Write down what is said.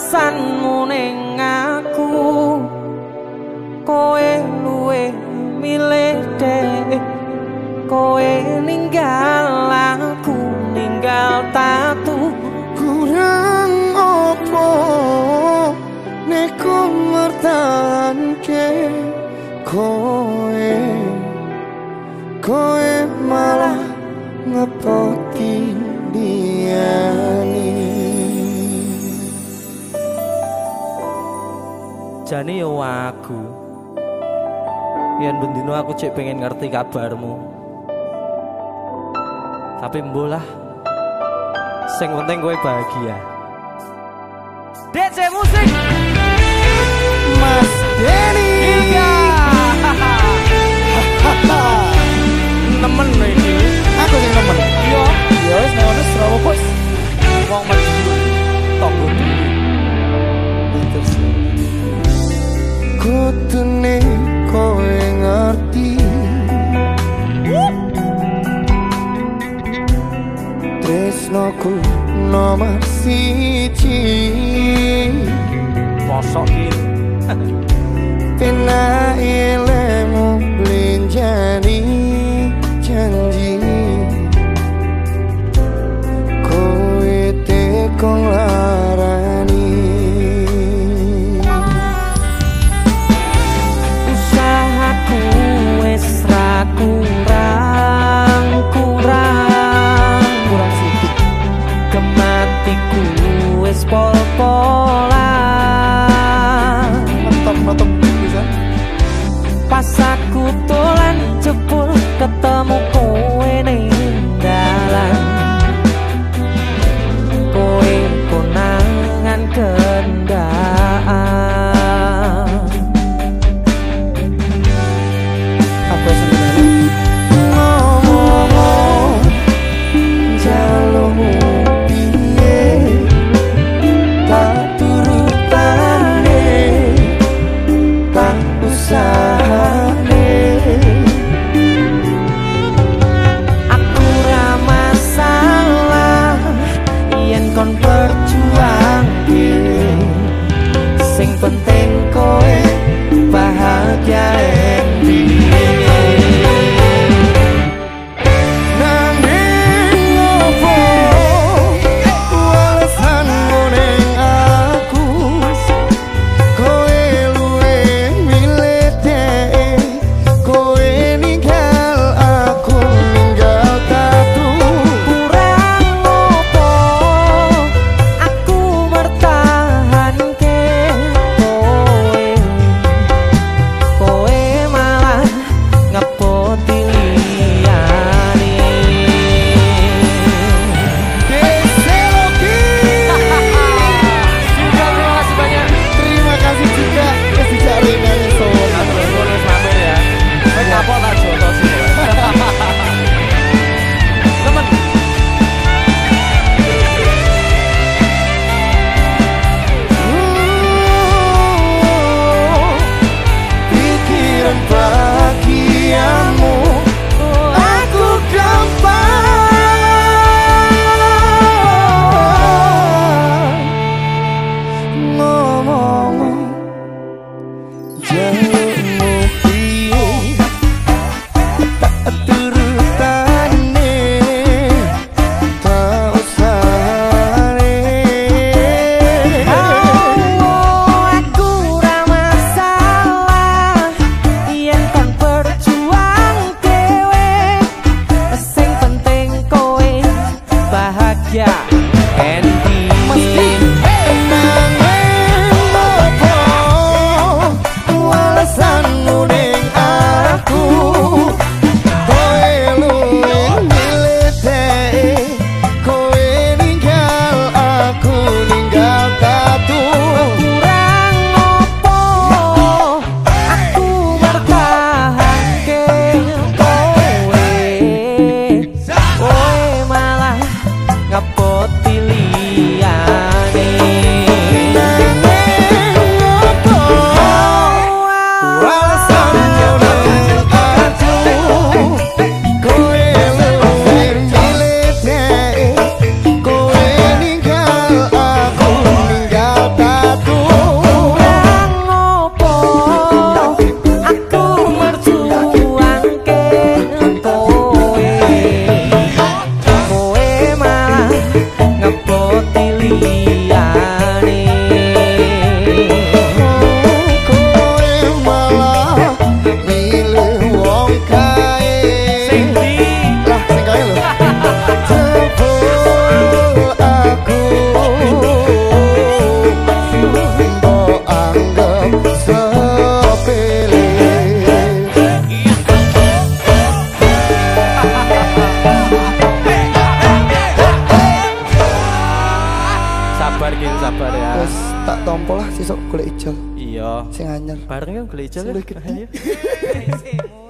alasanmu ning aku koe luwe milih dek koe ninggal aku ninggal tatu. Kurang opo nek mertan koe koe malah ngepotin jane yo aku. Yen bendino aku cek pengen ngerti kabarmu. Tapi mbolah sing penting gue bahagia. DC musik. kudune kowe ngerti. Tresnoku nomor siji. Kosok ini Pena ilemu linjani Yeah. sabar ya. Terus tak tompol lah sesuk golek ijo. Iya. Sing anyar. Bareng kan golek ijol. Ya. Sudah gede.